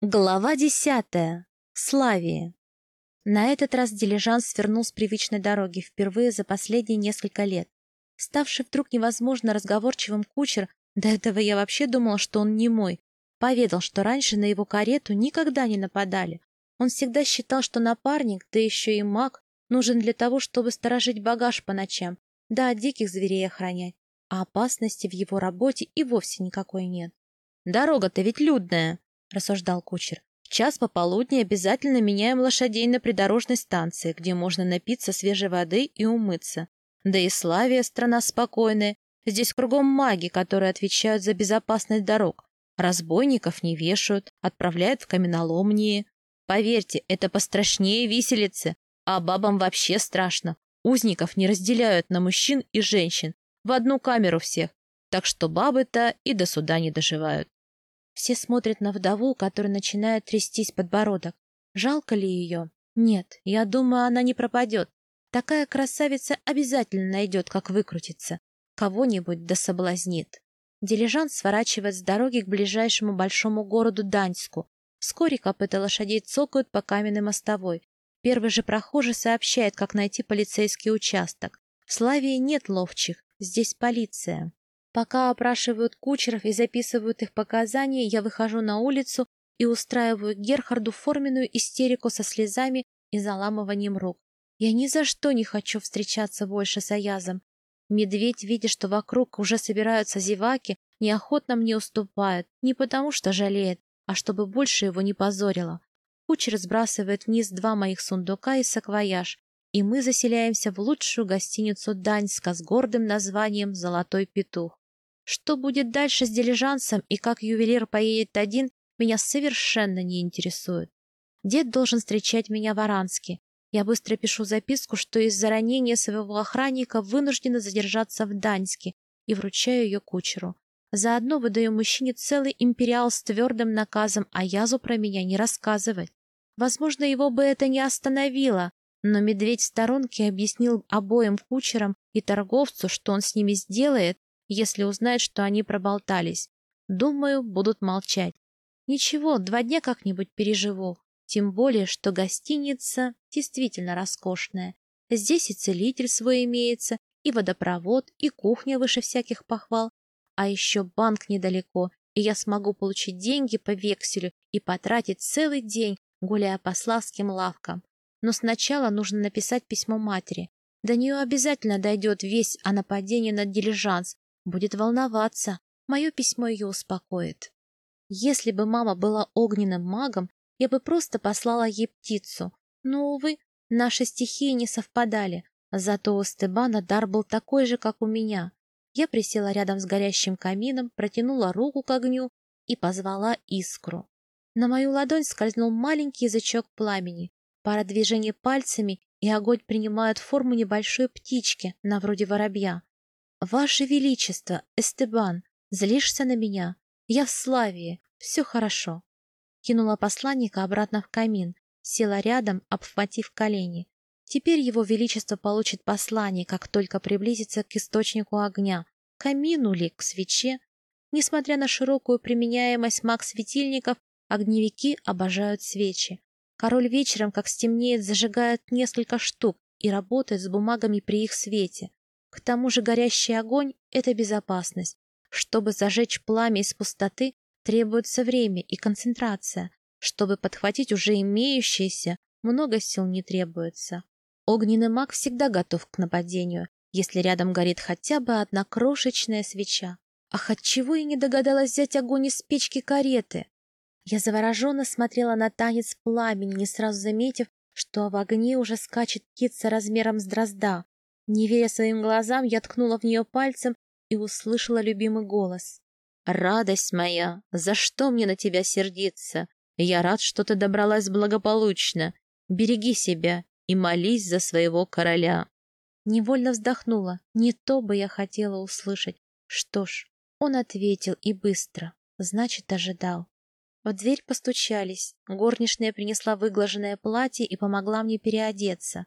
Глава десятая. Славия. На этот раз дилижанс свернул с привычной дороги впервые за последние несколько лет. Ставший вдруг невозможно разговорчивым кучер, до этого я вообще думала, что он не мой, поведал, что раньше на его карету никогда не нападали. Он всегда считал, что напарник, да еще и маг, нужен для того, чтобы сторожить багаж по ночам, да от диких зверей охранять. А опасности в его работе и вовсе никакой нет. «Дорога-то ведь людная!» — рассуждал кучер. «В час пополудни обязательно меняем лошадей на придорожной станции, где можно напиться свежей воды и умыться. Да и Славия — страна спокойная. Здесь кругом маги, которые отвечают за безопасность дорог. Разбойников не вешают, отправляют в каменоломнии. Поверьте, это пострашнее виселицы, а бабам вообще страшно. Узников не разделяют на мужчин и женщин, в одну камеру всех, так что бабы-то и до суда не доживают. Все смотрят на вдову, которая начинает трястись подбородок. Жалко ли ее? Нет, я думаю, она не пропадет. Такая красавица обязательно найдет, как выкрутиться. Кого-нибудь да соблазнит. Дилижанс сворачивает с дороги к ближайшему большому городу Даньску. Вскоре копыта лошадей цокают по каменной мостовой. Первый же прохожий сообщает, как найти полицейский участок. В Славии нет ловчих, здесь полиция. Пока опрашивают кучеров и записывают их показания, я выхожу на улицу и устраиваю Герхарду форменную истерику со слезами и заламыванием рук. Я ни за что не хочу встречаться больше с Аязом. Медведь, видя, что вокруг уже собираются зеваки, неохотно мне уступает, не потому что жалеет, а чтобы больше его не позорило. Кучер сбрасывает вниз два моих сундука и саквояж, и мы заселяемся в лучшую гостиницу Даньска с гордым названием «Золотой петух». Что будет дальше с дилижансом и как ювелир поедет один, меня совершенно не интересует. Дед должен встречать меня в Аранске. Я быстро пишу записку, что из-за ранения своего охранника вынуждена задержаться в Даньске и вручаю ее кучеру. Заодно выдаю мужчине целый империал с твердым наказом а Язу про меня не рассказывать. Возможно, его бы это не остановило, но медведь в сторонке объяснил обоим кучерам и торговцу, что он с ними сделает, если узнают, что они проболтались. Думаю, будут молчать. Ничего, два дня как-нибудь переживу. Тем более, что гостиница действительно роскошная. Здесь и целитель свой имеется, и водопровод, и кухня выше всяких похвал. А еще банк недалеко, и я смогу получить деньги по векселю и потратить целый день, гуляя по славским лавкам. Но сначала нужно написать письмо матери. До нее обязательно дойдет весть о нападении на дилижанс, Будет волноваться. Мое письмо ее успокоит. Если бы мама была огненным магом, я бы просто послала ей птицу. Но, увы, наши стихии не совпадали. Зато у Стебана дар был такой же, как у меня. Я присела рядом с горящим камином, протянула руку к огню и позвала искру. На мою ладонь скользнул маленький язычок пламени. Пара движений пальцами, и огонь принимает форму небольшой птички, на вроде воробья. «Ваше Величество, Эстебан, злишься на меня? Я в славе, все хорошо». Кинула посланника обратно в камин, села рядом, обхватив колени. Теперь его величество получит послание, как только приблизится к источнику огня, к камину ли, к свече. Несмотря на широкую применяемость маг-светильников, огневики обожают свечи. Король вечером, как стемнеет, зажигает несколько штук и работает с бумагами при их свете. К тому же горящий огонь — это безопасность. Чтобы зажечь пламя из пустоты, требуется время и концентрация. Чтобы подхватить уже имеющееся, много сил не требуется. Огненный маг всегда готов к нападению, если рядом горит хотя бы одна крошечная свеча. Ах, отчего я не догадалась взять огонь из печки кареты? Я завороженно смотрела на танец пламени, не сразу заметив, что в огне уже скачет птица размером с дрозда. Не веря своим глазам, я ткнула в нее пальцем и услышала любимый голос. «Радость моя, за что мне на тебя сердиться? Я рад, что ты добралась благополучно. Береги себя и молись за своего короля». Невольно вздохнула. Не то бы я хотела услышать. Что ж, он ответил и быстро. Значит, ожидал. В дверь постучались. Горничная принесла выглаженное платье и помогла мне переодеться.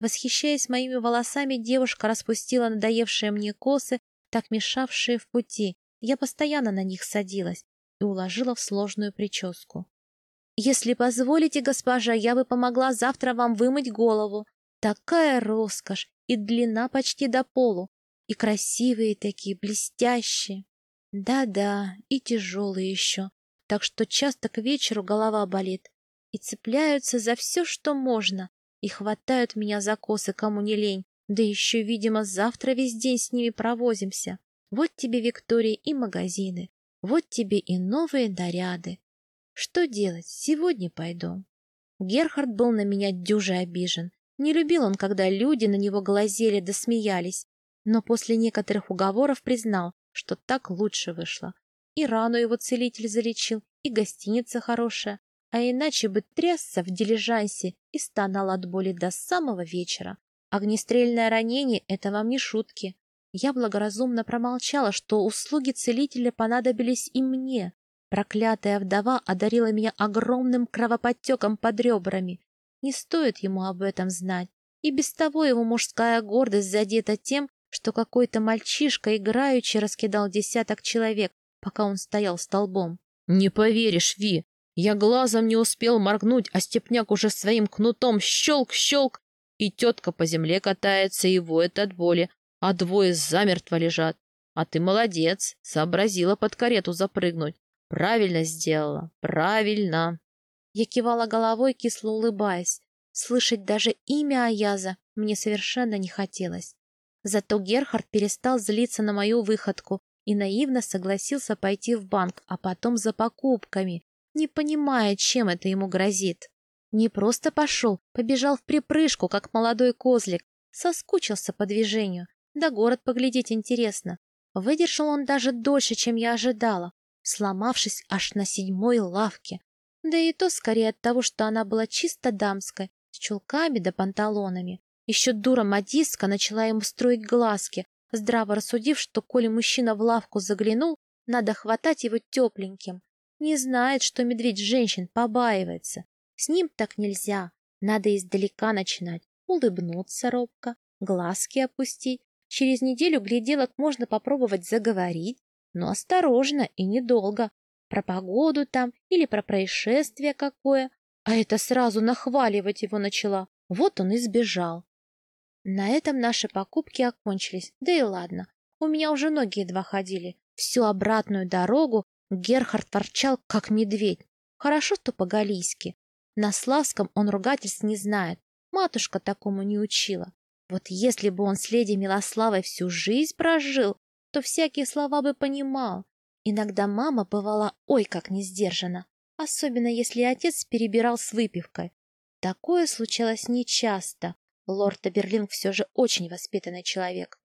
Восхищаясь моими волосами, девушка распустила надоевшие мне косы, так мешавшие в пути. Я постоянно на них садилась и уложила в сложную прическу. Если позволите, госпожа, я бы помогла завтра вам вымыть голову. Такая роскошь, и длина почти до полу, и красивые такие, блестящие. Да-да, и тяжелые еще, так что часто к вечеру голова болит. И цепляются за все, что можно, и хватают меня за косы, кому не лень. Да еще, видимо, завтра весь день с ними провозимся. Вот тебе, Виктория, и магазины. Вот тебе и новые наряды. Что делать? Сегодня пойду. Герхард был на меня дюже обижен. Не любил он, когда люди на него глазели да смеялись. Но после некоторых уговоров признал, что так лучше вышло. И рану его целитель залечил, и гостиница хорошая. А иначе бы трясся в дилижансе и стонал от боли до самого вечера. Огнестрельное ранение — это вам не шутки. Я благоразумно промолчала, что услуги целителя понадобились и мне. Проклятая вдова одарила меня огромным кровоподтеком под ребрами. Не стоит ему об этом знать. И без того его мужская гордость задета тем, что какой-то мальчишка играючи раскидал десяток человек, пока он стоял столбом. — Не поверишь, Ви, я глазом не успел моргнуть, а степняк уже своим кнутом щелк-щелк, и тетка по земле катается и воет от боли, а двое замертво лежат. А ты молодец, сообразила под карету запрыгнуть. Правильно сделала, правильно. Я кивала головой, кисло улыбаясь. Слышать даже имя Аяза мне совершенно не хотелось. Зато Герхард перестал злиться на мою выходку и наивно согласился пойти в банк, а потом за покупками, не понимая, чем это ему грозит. Не просто пошел, побежал в припрыжку, как молодой козлик, соскучился по движению, да город поглядеть интересно. Выдержал он даже дольше, чем я ожидала, сломавшись аж на седьмой лавке. Да и то скорее от того, что она была чисто дамской, с чулками да панталонами. Еще дура модистка начала ему строить глазки, здраво рассудив, что коли мужчина в лавку заглянул, надо хватать его тепленьким. Не знает, что медведь женщин побаивается. С ним так нельзя. Надо издалека начинать. Улыбнуться робко, глазки опустить, Через неделю гляделок можно попробовать заговорить, но осторожно и недолго. Про погоду там или про происшествие какое. А это сразу нахваливать его начала. Вот он и сбежал. На этом наши покупки окончились. Да и ладно. У меня уже ноги едва ходили. Всю обратную дорогу Герхард ворчал, как медведь. Хорошо, что по-галийски. На славском он ругательств не знает. Матушка такому не учила. Вот если бы он с леди Милославой всю жизнь прожил, то всякие слова бы понимал. Иногда мама бывала ой как не сдержана, особенно если отец перебирал с выпивкой. Такое случалось нечасто. Лорд Аберлинг все же очень воспитанный человек.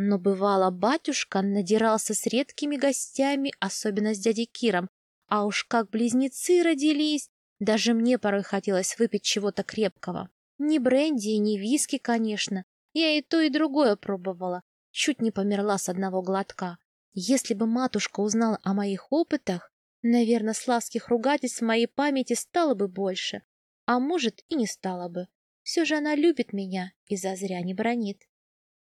Но бывало, батюшка надирался с редкими гостями, особенно с дядей Киром. А уж как близнецы родились, даже мне порой хотелось выпить чего-то крепкого. Ни бренди и ни виски, конечно. Я и то, и другое пробовала. Чуть не померла с одного глотка. Если бы матушка узнала о моих опытах, наверное, славских ругательств в моей памяти стало бы больше. А может, и не стало бы. Все же она любит меня и зазря не бронит.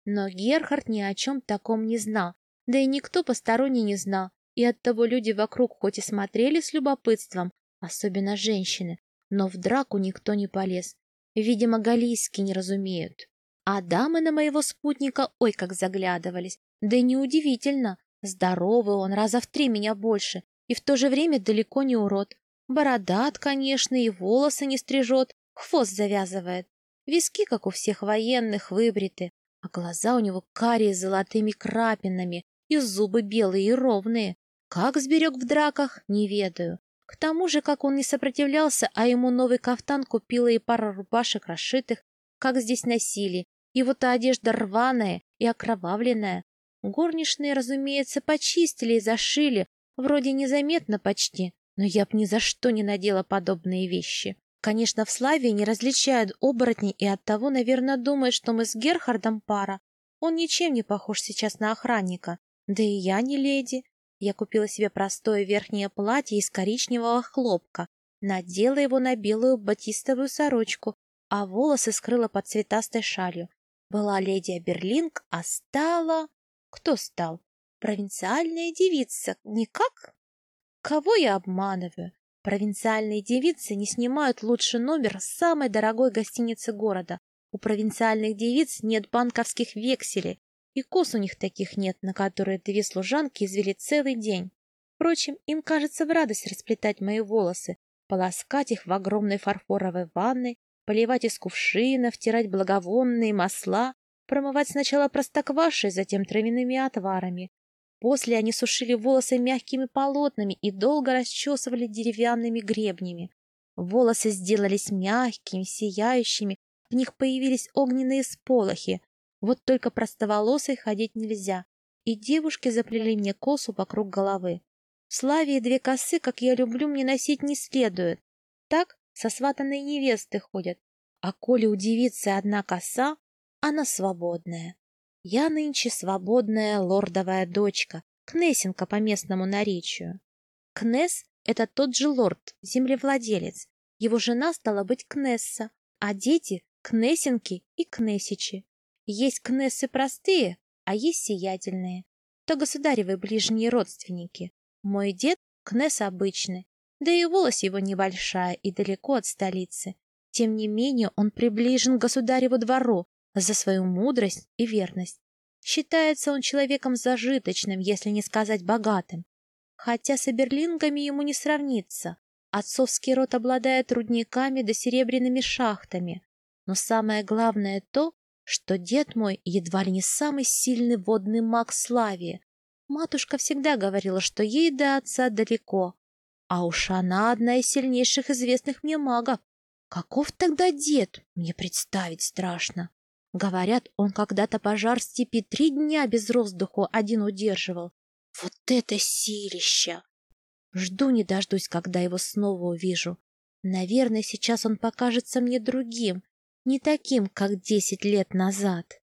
Но Герхард ни о чем таком не знал, да и никто посторонний не знал, и оттого люди вокруг хоть и смотрели с любопытством, особенно женщины, но в драку никто не полез, Видимо, галийский не разумеют. А дамы на моего спутника ой как заглядывались. Да и неудивительно. Здоровый он, раза в три меня больше, и в то же время далеко не урод. Бородат, конечно, и волосы не стрижет, хвост завязывает. Виски, как у всех военных, выбриты, а глаза у него карие с золотыми крапинами, и зубы белые и ровные. Как сберег в драках, не ведаю. К тому же, как он не сопротивлялся, а ему новый кафтан купила и пара рубашек расшитых, как здесь носили, и вот одежда рваная и окровавленная. Горничные, разумеется, почистили и зашили, вроде незаметно почти, но я б ни за что не надела подобные вещи. Конечно, в Славии не различают оборотней и оттого, наверное, думают, что мы с Герхардом пара. Он ничем не похож сейчас на охранника. Да и я не леди. Я купила себе простое верхнее платье из коричневого хлопка, надела его на белую батистовую сорочку, а волосы скрыла под цветастой шалью. Была леди Аберлинг, а стала... Кто стал? Провинциальная девица. Никак? Кого я обманываю? Провинциальные девицы не снимают лучший номер самой дорогой гостиницы города. У провинциальных девиц нет банковских векселей, и кос у них таких нет, на которые две служанки извели целый день. Впрочем, им кажется в радость расплетать мои волосы, полоскать их в огромной фарфоровой ванной, поливать из кувшина, втирать благовонные масла, промывать сначала простоквашей, затем травяными отварами. После они сушили волосы мягкими полотнами и долго расчесывали деревянными гребнями. Волосы сделались мягкими, сияющими, в них появились огненные сполохи. Вот только простоволосой ходить нельзя. И девушки заплели мне косу вокруг головы. В Славии две косы, как я люблю, мне носить не следует. Так со сватанной невесты ходят. А коли у девицы одна коса, она свободная. Я нынче свободная лордовая дочка, кнессенка по местному наречию. Кнесс — это тот же лорд, землевладелец. Его жена стала быть кнесса, а дети — кнессенки и кнессичи. Есть кнессы простые, а есть сиятельные. То государевы ближние родственники. Мой дед — кнесс обычный, да и волос его небольшая и далеко от столицы. Тем не менее он приближен к государеву двору за свою мудрость и верность. Считается он человеком зажиточным, если не сказать богатым. Хотя с Эберлингами ему не сравнится. Отцовский род обладает рудниками да серебряными шахтами. Но самое главное то, что дед мой едва ли не самый сильный водный маг Славии, Матушка всегда говорила, что ей до отца далеко. А уж она одна из сильнейших известных мне магов. Каков тогда дед? Мне представить страшно. Говорят, он когда-то пожар в степи три дня без воздуху один удерживал. Вот это силища! Жду не дождусь, когда его снова увижу. Наверное, сейчас он покажется мне другим, не таким, как десять лет назад.